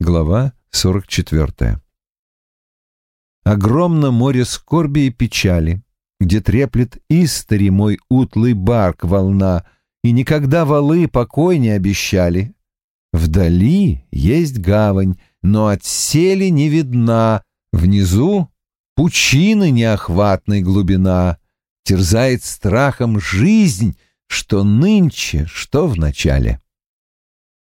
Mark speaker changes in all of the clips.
Speaker 1: Глава 44. Огромно море скорби и печали, где треплет истори мой утлый барк волна, и никогда валы покой не обещали. Вдали есть гавань, но от сели не видна, внизу пучины неохватной глубина, терзает страхом жизнь, что нынче, что в начале.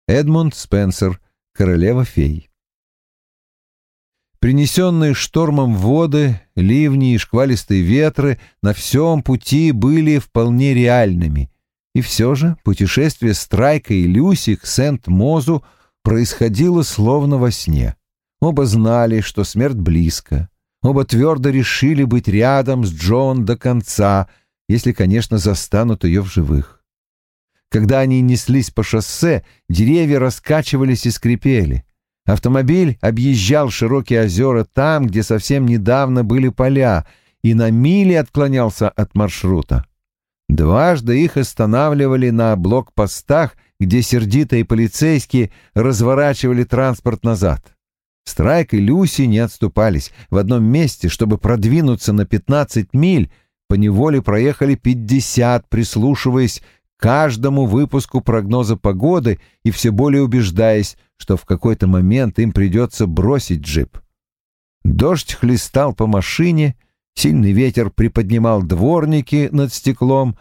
Speaker 1: Эдмунд Спенсер королева фей. Принесенные штормом воды, ливни и шквалистые ветры на всем пути были вполне реальными, и все же путешествие Страйка и Люси к Сент-Мозу происходило словно во сне. Оба знали, что смерть близко. Оба твердо решили быть рядом с Джон до конца, если, конечно, застанут ее в живых. Когда они неслись по шоссе, деревья раскачивались и скрипели. Автомобиль объезжал широкие озера там, где совсем недавно были поля, и на мили отклонялся от маршрута. Дважды их останавливали на блокпостах, где сердитые полицейские разворачивали транспорт назад. Страйк и Люси не отступались. В одном месте, чтобы продвинуться на 15 миль, по неволе проехали 50, прислушиваясь каждому выпуску прогноза погоды и все более убеждаясь, что в какой-то момент им придется бросить джип. Дождь хлестал по машине, сильный ветер приподнимал дворники над стеклом,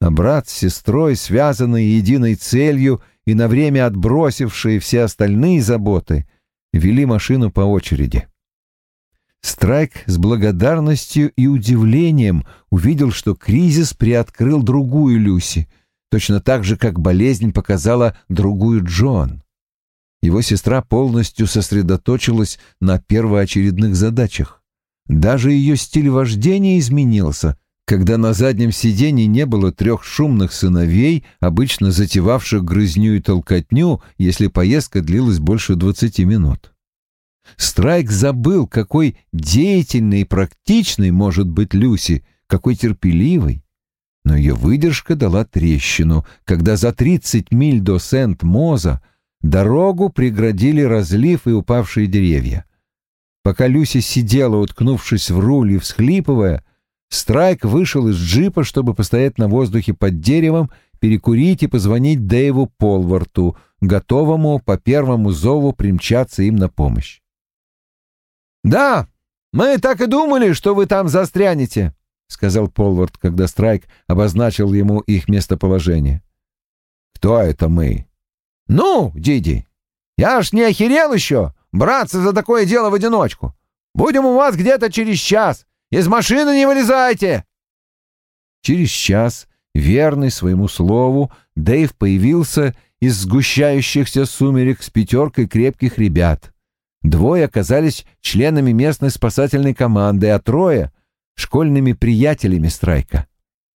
Speaker 1: а брат с сестрой, связанные единой целью и на время отбросившие все остальные заботы, вели машину по очереди. Страйк с благодарностью и удивлением увидел, что кризис приоткрыл другую Люси — точно так же, как болезнь показала другую Джон. Его сестра полностью сосредоточилась на первоочередных задачах. Даже ее стиль вождения изменился, когда на заднем сиденье не было трех шумных сыновей, обычно затевавших грызню и толкотню, если поездка длилась больше двадцати минут. Страйк забыл, какой деятельной и практичной может быть Люси, какой терпеливой но ее выдержка дала трещину, когда за тридцать миль до Сент-Моза дорогу преградили разлив и упавшие деревья. Пока Люси сидела, уткнувшись в руль и всхлипывая, Страйк вышел из джипа, чтобы постоять на воздухе под деревом, перекурить и позвонить Дэйву Полварту, готовому по первому зову примчаться им на помощь. «Да, мы так и думали, что вы там застрянете», — сказал Полвард, когда Страйк обозначил ему их местоположение. «Кто это мы?» «Ну, Диди, я ж не охерел еще браться за такое дело в одиночку. Будем у вас где-то через час. Из машины не вылезайте!» Через час, верный своему слову, Дэйв появился из сгущающихся сумерек с пятеркой крепких ребят. Двое оказались членами местной спасательной команды, а трое школьными приятелями Страйка.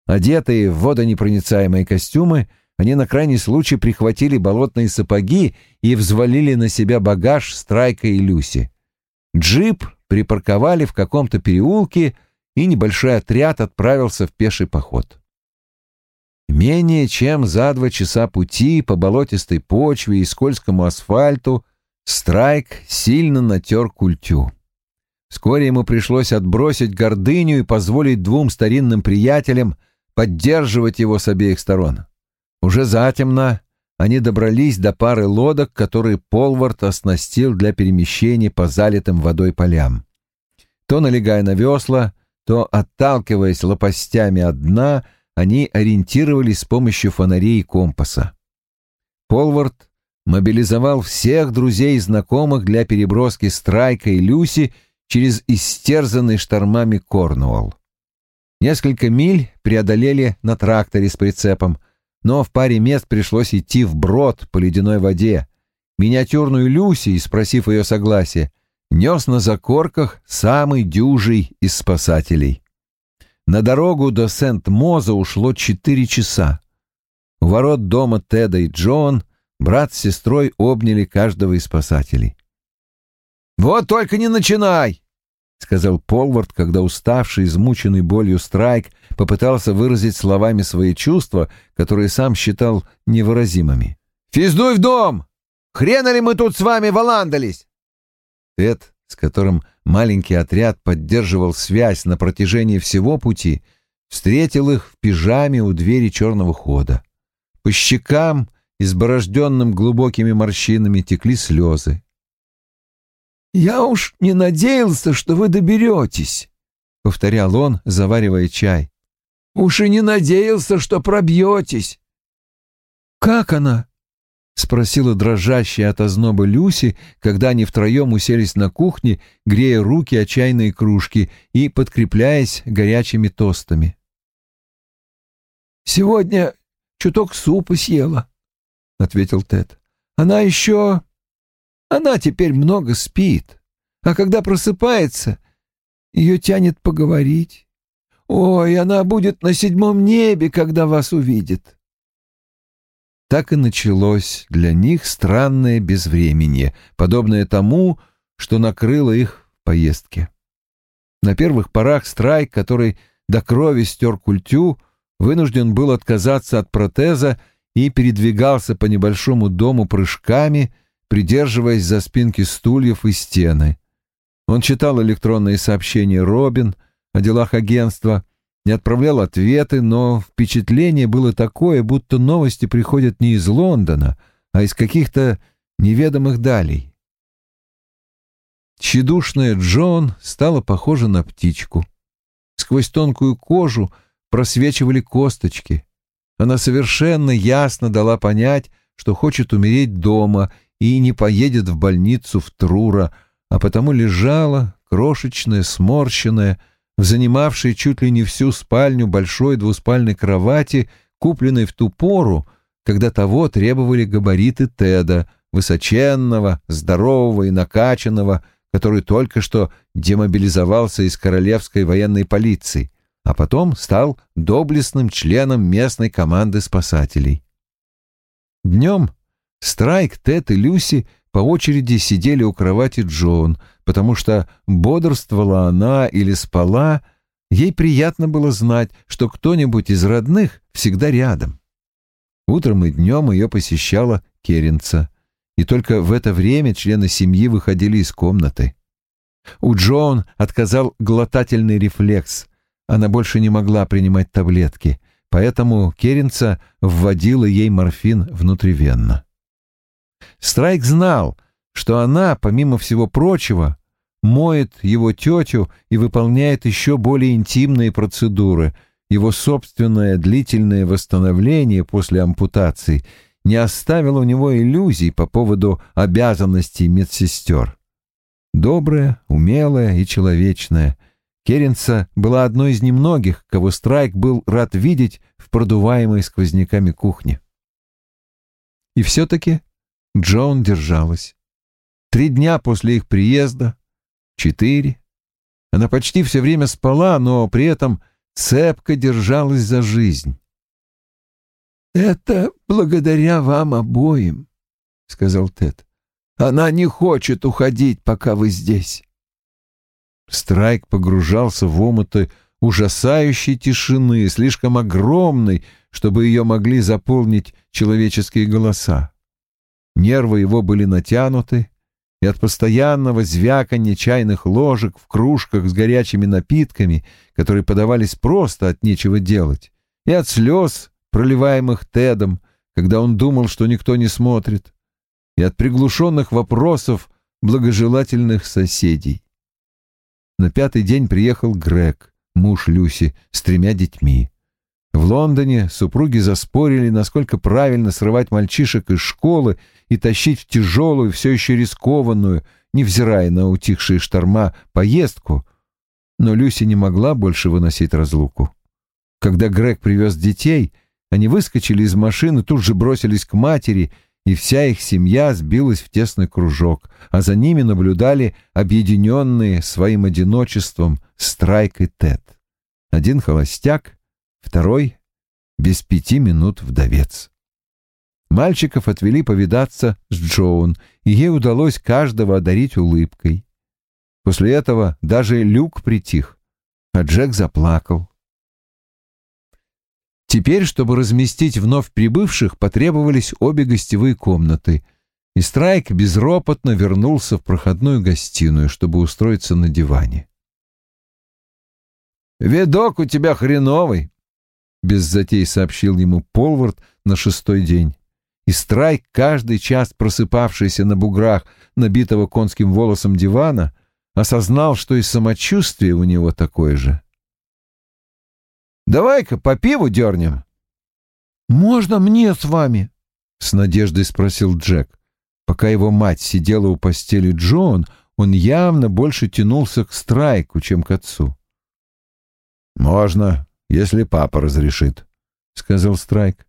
Speaker 1: Одетые в водонепроницаемые костюмы, они на крайний случай прихватили болотные сапоги и взвалили на себя багаж Страйка и Люси. Джип припарковали в каком-то переулке, и небольшой отряд отправился в пеший поход. Менее чем за два часа пути по болотистой почве и скользкому асфальту Страйк сильно натер культю. Вскоре ему пришлось отбросить гордыню и позволить двум старинным приятелям поддерживать его с обеих сторон. Уже затемно они добрались до пары лодок, которые Полвард оснастил для перемещения по залитым водой полям. То налегая на весла, то отталкиваясь лопастями от дна, они ориентировались с помощью фонарей и компаса. Полвард мобилизовал всех друзей и знакомых для переброски Страйка и Люси через истерзанный штормами Корнуолл. Несколько миль преодолели на тракторе с прицепом, но в паре мест пришлось идти вброд по ледяной воде. Миниатюрную Люси, спросив ее согласия, нес на закорках самый дюжий из спасателей. На дорогу до Сент-Моза ушло четыре часа. У ворот дома Теда и Джон брат с сестрой обняли каждого из спасателей. «Вот только не начинай!» — сказал Полвард, когда уставший, измученный болью Страйк попытался выразить словами свои чувства, которые сам считал невыразимыми. «Физдуй в дом! Хрена ли мы тут с вами валандались?» Тед, с которым маленький отряд поддерживал связь на протяжении всего пути, встретил их в пижаме у двери черного хода. По щекам, изборожденным глубокими морщинами, текли слезы.
Speaker 2: «Я уж не надеялся, что вы доберетесь», — повторял он, заваривая чай. «Уж и не надеялся, что пробьетесь». «Как она?» — спросила дрожащая от озноба Люси, когда они втроем уселись на кухне, грея руки о чайные кружки и подкрепляясь горячими тостами. «Сегодня чуток супа съела», — ответил Тед. «Она еще она теперь много спит, а когда просыпается, ее тянет поговорить. Ой, она будет на седьмом небе, когда вас увидит. Так и началось для них странное безвременье, подобное тому, что накрыло их в поездке. На первых порах Страйк, который до крови стер культю, вынужден был отказаться от протеза и передвигался по небольшому дому прыжками — придерживаясь за спинки стульев и стены. Он читал электронные сообщения Робин о делах агентства, не отправлял ответы, но впечатление было такое, будто новости приходят не из Лондона, а из каких-то неведомых далей. Тщедушная Джон стала похожа на птичку. Сквозь тонкую кожу просвечивали косточки. Она совершенно ясно дала понять, что хочет умереть дома и не поедет в больницу в Трура, а потому лежала, крошечная, сморщенная, в занимавшей чуть ли не всю спальню большой двуспальной кровати, купленной в ту пору, когда того требовали габариты Теда, высоченного, здорового и накачанного, который только что демобилизовался из королевской военной полиции, а потом стал доблестным членом местной команды спасателей. Днем Страйк, Тед и Люси по очереди сидели у кровати Джон, потому что бодрствовала она или спала, ей приятно было знать, что кто-нибудь из родных всегда рядом. Утром и днем ее посещала Керенца, и только в это время члены семьи выходили из комнаты. У Джон отказал глотательный рефлекс, она больше не могла принимать таблетки, поэтому Керенца вводила ей морфин внутривенно. Страйк знал, что она, помимо всего прочего, моет его тетю и выполняет еще более интимные процедуры. Его собственное длительное восстановление после ампутации не оставило у него иллюзий по поводу обязанностей медсестер. Добрая, умелая и человечная, Керенца была одной из немногих, кого Страйк был рад видеть в продуваемой сквозняками кухне. И все-таки Джон держалась. Три дня после их приезда, четыре. Она почти все время спала, но при этом цепко держалась за жизнь. «Это благодаря вам обоим», — сказал Тед. «Она не хочет уходить, пока вы здесь». Страйк погружался в омуты ужасающей тишины, слишком огромной, чтобы ее могли заполнить человеческие голоса. Нервы его были натянуты, и от постоянного звяканья чайных ложек в кружках с горячими напитками, которые подавались просто от нечего делать, и от слез, проливаемых Тедом, когда он думал, что никто не смотрит, и от приглушенных вопросов благожелательных соседей. На пятый день приехал Грег, муж Люси, с тремя детьми. В Лондоне супруги заспорили, насколько правильно срывать мальчишек из школы и тащить в тяжелую, все еще рискованную, невзирая на утихшие шторма, поездку, но Люси не могла больше выносить разлуку. Когда Грег привез детей, они выскочили из машины, тут же бросились к матери, и вся их семья сбилась в тесный кружок, а за ними наблюдали объединенные своим одиночеством Страйк и Тед. Один холостяк, второй — без пяти минут вдовец. Мальчиков отвели повидаться с Джоун, и ей удалось каждого одарить улыбкой. После этого даже Люк притих, а Джек заплакал. Теперь, чтобы разместить вновь прибывших, потребовались обе гостевые комнаты, и Страйк безропотно вернулся в проходную гостиную, чтобы устроиться на диване.
Speaker 1: «Видок у тебя хреновый», — без затей сообщил ему Полвард на шестой день. И Страйк, каждый час просыпавшийся на буграх набитого конским волосом дивана, осознал, что и самочувствие у него такое же. «Давай-ка по пиву дернем».
Speaker 2: «Можно мне с вами?» — с надеждой спросил Джек. Пока его мать сидела у постели Джон, он явно больше тянулся к Страйку, чем к отцу.
Speaker 1: «Можно, если папа разрешит», — сказал Страйк.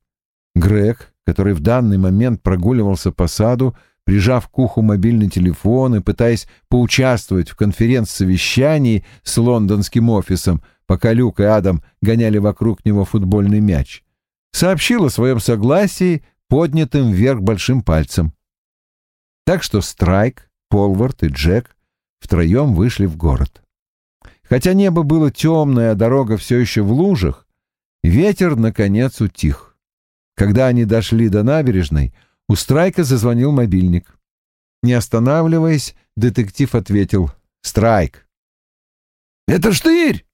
Speaker 2: Грег, который в данный момент прогуливался по саду, прижав к уху мобильный телефон и пытаясь поучаствовать в конференц-совещании с лондонским офисом, пока Люк и Адам гоняли вокруг него футбольный мяч, сообщил о своем согласии поднятым вверх большим пальцем. Так что Страйк, Полвард и Джек втроем вышли в город. Хотя небо было темное, а дорога все еще в лужах, ветер, наконец, утих. Когда они дошли до набережной, у Страйка зазвонил мобильник. Не останавливаясь, детектив ответил «Страйк».
Speaker 1: «Это Штырь!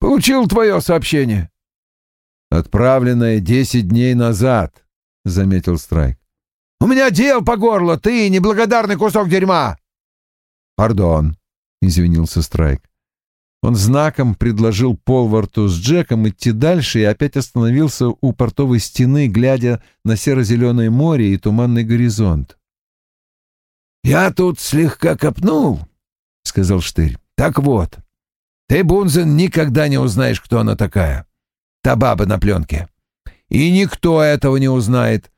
Speaker 1: Получил твое сообщение».
Speaker 2: «Отправленное десять дней назад», — заметил Страйк.
Speaker 1: «У меня дел по горло, ты неблагодарный кусок дерьма!»
Speaker 2: «Пардон», — извинился Страйк. Он знаком предложил Полварту с Джеком идти дальше и опять остановился у портовой стены, глядя на серо-зеленое море и туманный горизонт.
Speaker 1: «Я тут слегка копнул», — сказал Штырь. «Так вот, ты, Бунзен, никогда не узнаешь, кто она такая. Та баба на пленке. И никто этого не узнает.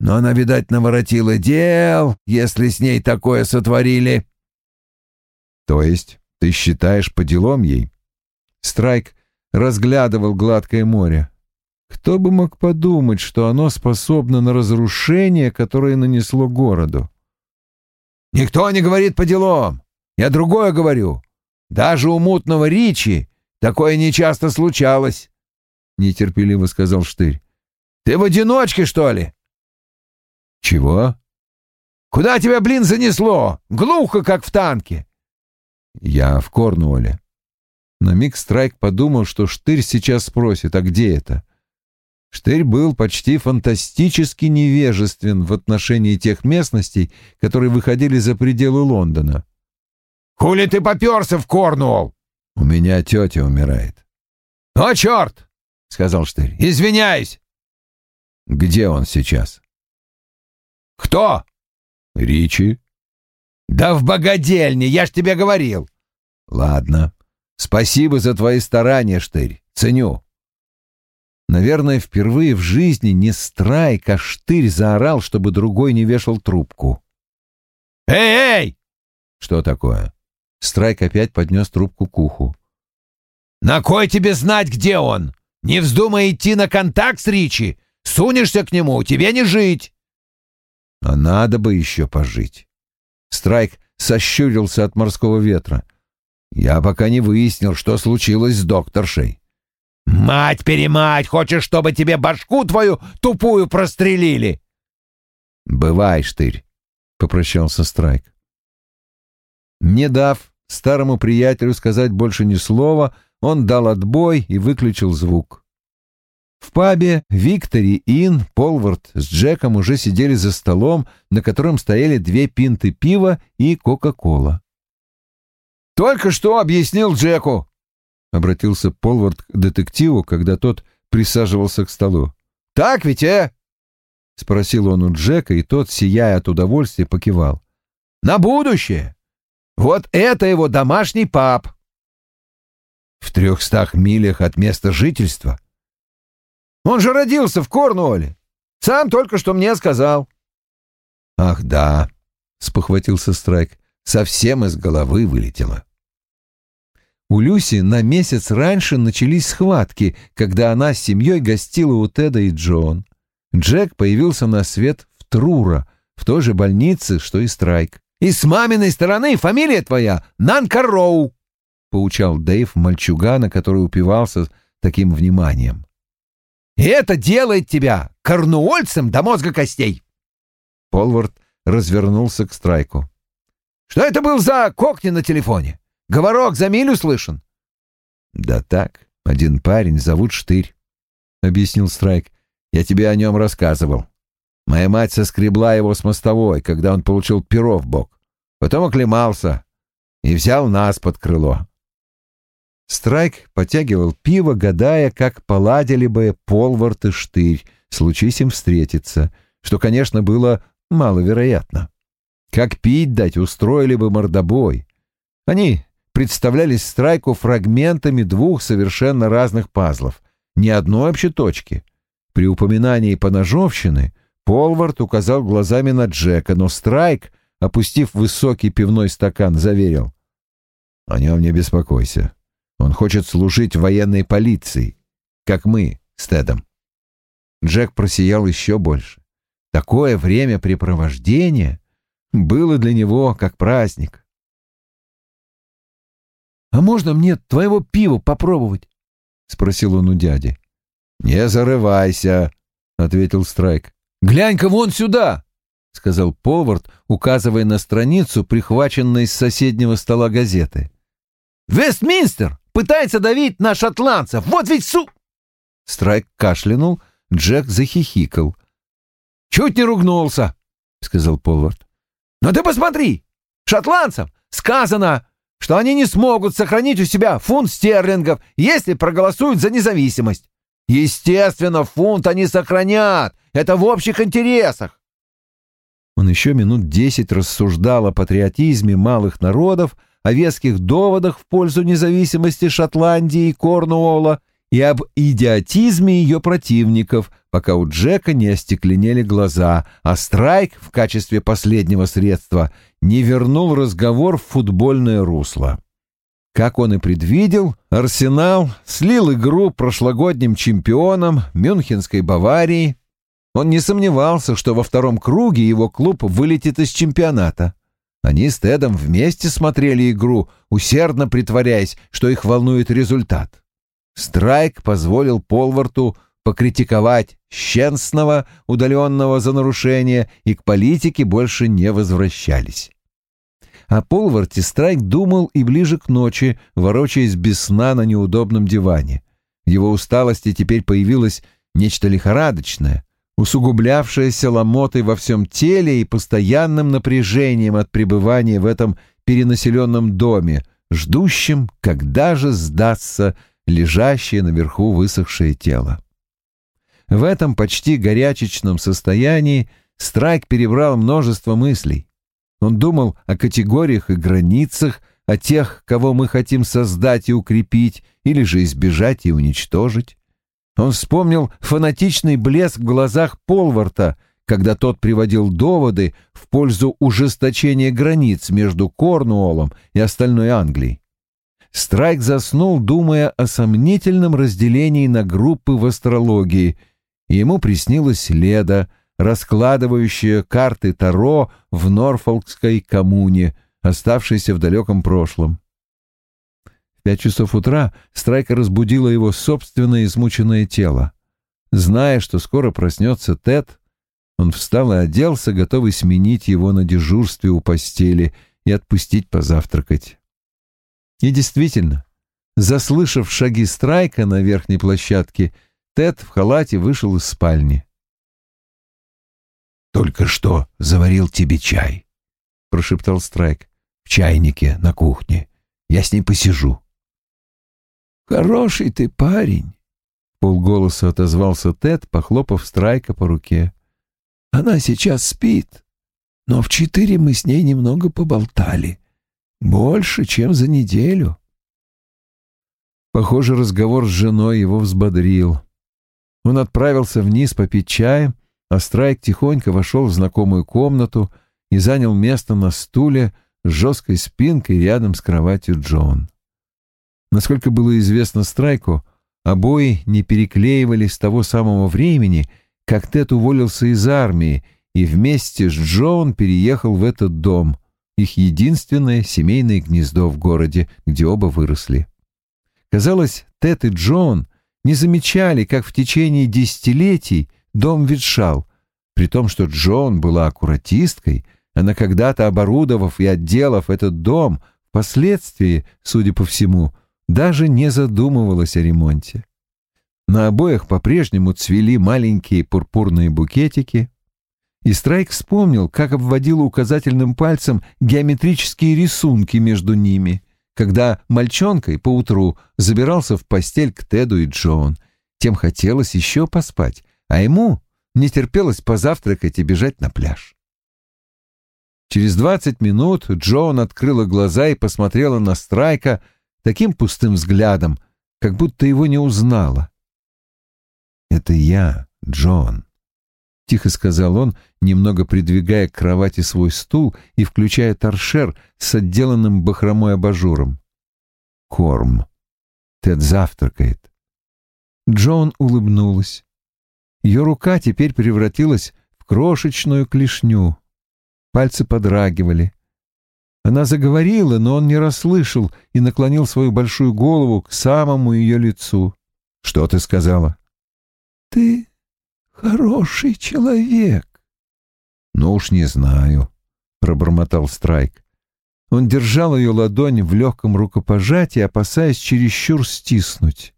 Speaker 1: Но она, видать, наворотила дел, если с ней такое сотворили».
Speaker 2: «То есть ты считаешь по делам ей? Страйк разглядывал гладкое море. Кто бы мог подумать, что оно способно на разрушение, которое нанесло городу?
Speaker 1: «Никто не говорит по делам. Я другое говорю. Даже у мутного Ричи такое нечасто случалось», — нетерпеливо сказал Штырь. «Ты в одиночке, что ли?»
Speaker 2: «Чего?»
Speaker 1: «Куда тебя, блин, занесло? Глухо, как в танке.
Speaker 2: Я в Корнуолле. На миг Страйк подумал, что Штырь сейчас спросит, а где это? Штырь был почти фантастически невежествен в отношении тех местностей, которые выходили за пределы Лондона.
Speaker 1: «Хули ты поперся в Корнуолл?»
Speaker 2: «У меня тетя умирает».
Speaker 1: «О, черт!» — сказал Штырь. «Извиняюсь!»
Speaker 2: «Где он сейчас?»
Speaker 1: «Кто?»
Speaker 2: «Ричи».
Speaker 1: «Да в богадельне, я ж тебе говорил!»
Speaker 2: «Ладно. Спасибо за твои старания, Штырь. Ценю». Наверное, впервые в жизни не Страйк, а Штырь заорал, чтобы другой не вешал трубку.
Speaker 1: «Эй, эй!»
Speaker 2: «Что такое?» Страйк опять поднес трубку к уху.
Speaker 1: «На кой тебе знать, где он? Не вздумай идти на контакт с Ричи. Сунешься к нему, тебе не жить!»
Speaker 2: «А надо бы еще пожить». Страйк сощурился от морского ветра. «Я пока не выяснил, что случилось с докторшей».
Speaker 1: «Мать-перемать! Хочешь, чтобы тебе башку твою тупую прострелили?»
Speaker 2: «Бывай, штырь», — попрощался Страйк. Не дав старому приятелю сказать больше ни слова, он дал отбой и выключил звук. В пабе Виктори Ин, Полвард с Джеком уже сидели за столом, на котором стояли две пинты пива и Кока-Кола.
Speaker 1: «Только что объяснил Джеку», — обратился Полвард к детективу, когда тот присаживался к столу. «Так ведь, э?» — спросил он у Джека, и тот, сияя от удовольствия, покивал. «На будущее! Вот это его домашний паб!» «В трехстах милях от места жительства?» Он же родился в Корнуолле. Сам только что мне сказал.
Speaker 2: Ах, да, спохватился Страйк. Совсем из головы вылетело. У Люси на месяц раньше начались схватки, когда она с семьей гостила у Теда и Джон. Джек появился на свет в Трура, в той же больнице, что и Страйк.
Speaker 1: «И с маминой стороны фамилия твоя Нанкароу», —
Speaker 2: поучал Дэйв мальчугана, который упивался таким вниманием.
Speaker 1: И это делает тебя корнуольцем до мозга костей.
Speaker 2: Полвард
Speaker 1: развернулся к Страйку. «Что это был за кокни на телефоне? Говорок за милю слышен?» «Да так, один парень, зовут Штырь», — объяснил Страйк. «Я тебе о нем рассказывал. Моя мать соскребла его с мостовой, когда он получил перо в бок. Потом оклемался и взял нас под крыло. Страйк потягивал пиво, гадая, как поладили бы Полвард и Штырь, случись им встретиться, что, конечно, было маловероятно. Как пить дать, устроили бы мордобой. Они представлялись Страйку фрагментами двух совершенно разных пазлов, ни одной общей точки. При упоминании поножовщины Полвард указал глазами на Джека, но Страйк, опустив высокий пивной стакан, заверил. «О нем не беспокойся. Он хочет служить военной полиции, как мы с Тедом. Джек просиял еще больше. Такое времяпрепровождение было для него как праздник.
Speaker 2: «А можно мне твоего пива попробовать?» — спросил он у дяди.
Speaker 1: «Не зарывайся», — ответил Страйк.
Speaker 2: «Глянь-ка вон сюда!» — сказал Повард, указывая на страницу, прихваченной с соседнего стола газеты. «Вестминстер! Пытается давить на шотландцев! Вот ведь су...» Страйк кашлянул, Джек захихикал. «Чуть не ругнулся», — сказал Полвард. «Но ты посмотри! Шотландцам сказано, что они не смогут сохранить у себя фунт стерлингов, если проголосуют за независимость. Естественно, фунт они сохранят. Это в общих интересах.
Speaker 1: Он еще минут десять рассуждал о патриотизме малых народов, о веских доводах в пользу независимости Шотландии и Корнуолла и об идиотизме ее противников, пока у Джека не остекленели глаза, а Страйк в качестве последнего средства не вернул разговор в футбольное русло. Как он и предвидел, Арсенал слил игру прошлогодним чемпионом Мюнхенской Баварии. Он не сомневался, что во втором круге его клуб вылетит из чемпионата. Они с Тедом вместе смотрели игру, усердно притворяясь, что их волнует результат. Страйк позволил Полварту покритиковать Щенсного, удаленного за нарушение, и к политике больше не возвращались. О Полварте Страйк думал и ближе к ночи, ворочаясь без сна на неудобном диване. В его усталости теперь появилось нечто лихорадочное, усугублявшаяся ломотой во всем теле и постоянным напряжением от пребывания в этом перенаселенном доме, ждущем, когда же сдастся лежащее наверху высохшее тело. В этом почти горячечном состоянии Страйк перебрал множество мыслей. Он думал о категориях и границах, о тех, кого мы хотим создать и укрепить, или же избежать и уничтожить. Он вспомнил фанатичный блеск в глазах Полварта, когда тот приводил доводы в пользу ужесточения границ между Корнуоллом и остальной Англией. Страйк заснул, думая о сомнительном разделении на группы в астрологии, и ему приснилась Леда, раскладывающая карты Таро в Норфолкской коммуне, оставшейся в далеком прошлом пять часов утра Страйка разбудила его собственное измученное тело. Зная, что скоро проснется Тед, он встал и оделся, готовый сменить его на дежурстве у постели и отпустить позавтракать. И действительно, заслышав шаги Страйка на верхней площадке, Тед в халате вышел из спальни.
Speaker 3: «Только что заварил тебе чай», — прошептал Страйк. «В чайнике на кухне. Я с ней посижу».
Speaker 2: «Хороший ты парень», — полголоса отозвался Тед, похлопав Страйка по руке. «Она сейчас спит, но в четыре мы с ней немного поболтали. Больше, чем за неделю». Похоже, разговор с женой его взбодрил. Он отправился вниз попить чая, а Страйк тихонько вошел в знакомую комнату и занял место на стуле с жесткой спинкой рядом с кроватью Джон. Насколько было известно Страйку, обои не переклеивались с того самого времени, как Тед уволился из армии и вместе с Джон переехал в этот дом, их единственное семейное гнездо в городе, где оба выросли. Казалось, Тед и Джон не замечали, как в течение десятилетий дом ветшал, при том, что Джон была аккуратисткой, Она когда-то оборудовав и отделав этот дом, впоследствии, судя по всему, даже не задумывалась о ремонте. На обоях по-прежнему цвели маленькие пурпурные букетики, и Страйк вспомнил, как обводил указательным пальцем геометрические рисунки между ними, когда мальчонкой поутру забирался в постель к Теду и Джон. Тем хотелось еще поспать, а ему не терпелось позавтракать и бежать на пляж. Через двадцать минут Джон открыла глаза и посмотрела на Страйка таким пустым взглядом, как будто его не узнала. «Это я, Джон», — тихо сказал он, немного придвигая к кровати свой стул и включая торшер с отделанным бахромой абажуром. «Корм. Тед завтракает». Джон улыбнулась. Ее рука теперь превратилась в крошечную клешню. Пальцы подрагивали. Она заговорила, но он не расслышал и наклонил свою большую голову к самому ее лицу. «Что ты сказала?»
Speaker 1: ты хороший человек.
Speaker 2: Ну уж не знаю, пробормотал Страйк. Он держал ее ладонь в легком рукопожатии, опасаясь чересчур стиснуть.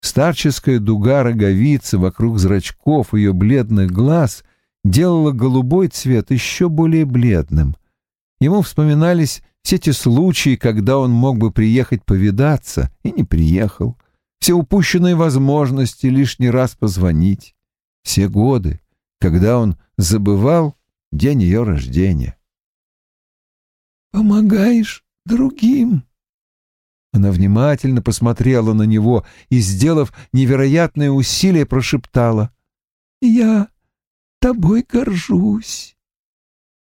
Speaker 2: Старческая дуга роговицы вокруг зрачков ее бледных глаз делала голубой цвет еще более бледным. Ему вспоминались все те случаи, когда он мог бы приехать повидаться, и не приехал все упущенные возможности лишний раз позвонить, все годы, когда он забывал день ее рождения.
Speaker 1: «Помогаешь другим?»
Speaker 2: Она внимательно посмотрела на него и, сделав невероятное усилие, прошептала.
Speaker 1: «Я тобой горжусь».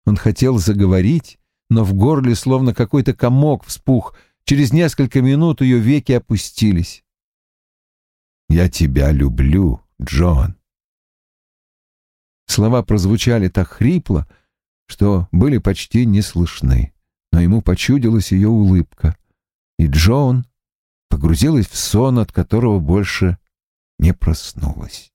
Speaker 2: Он хотел заговорить, но в горле словно какой-то комок вспух. Через несколько минут ее веки опустились. «Я тебя люблю, Джон». Слова прозвучали так хрипло, что были почти не слышны, но ему почудилась ее улыбка, и Джон погрузилась в сон, от которого больше не проснулась.